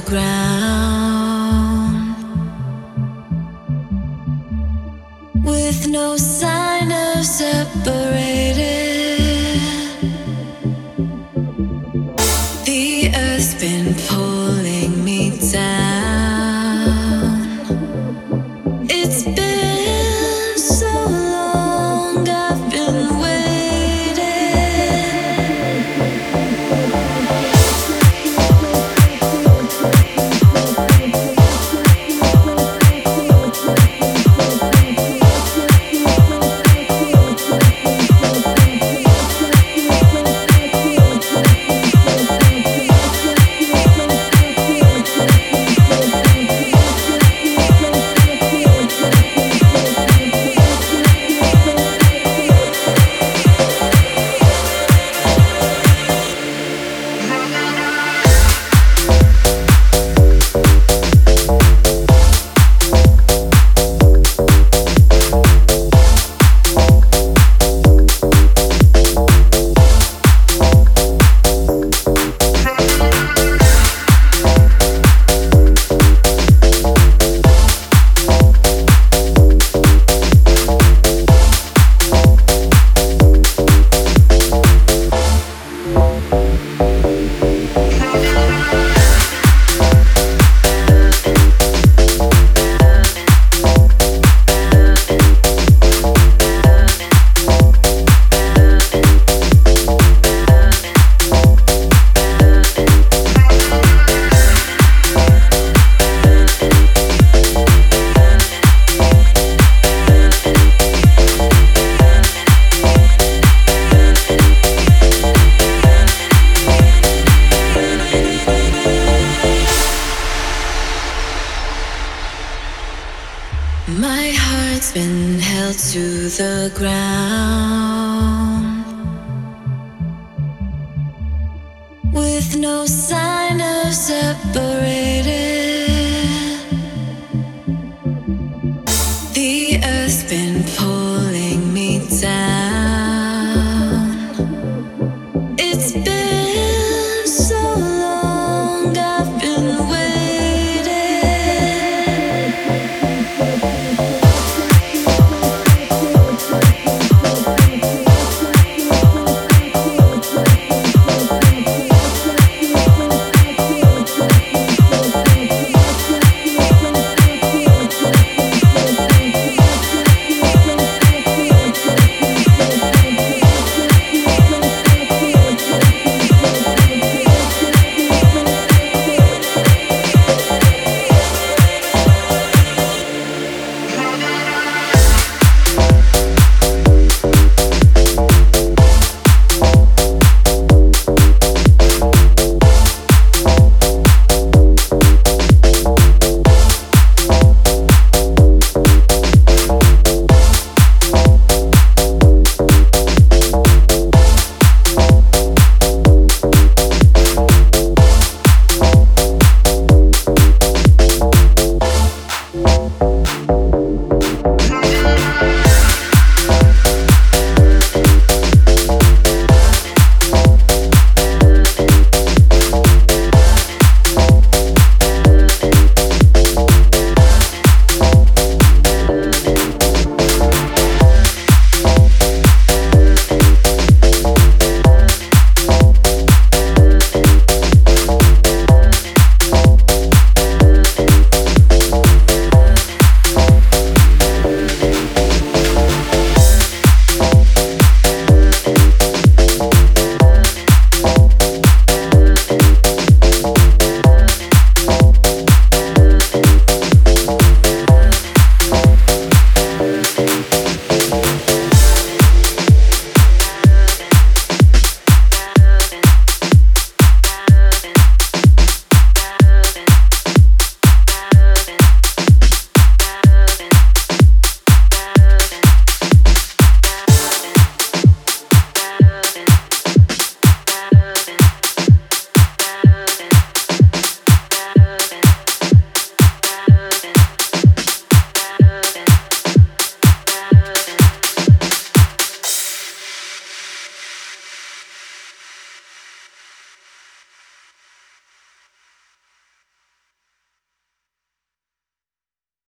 ground with no sign of separated. It's been held to the ground with no sign of separated. The earth's been pulling me down.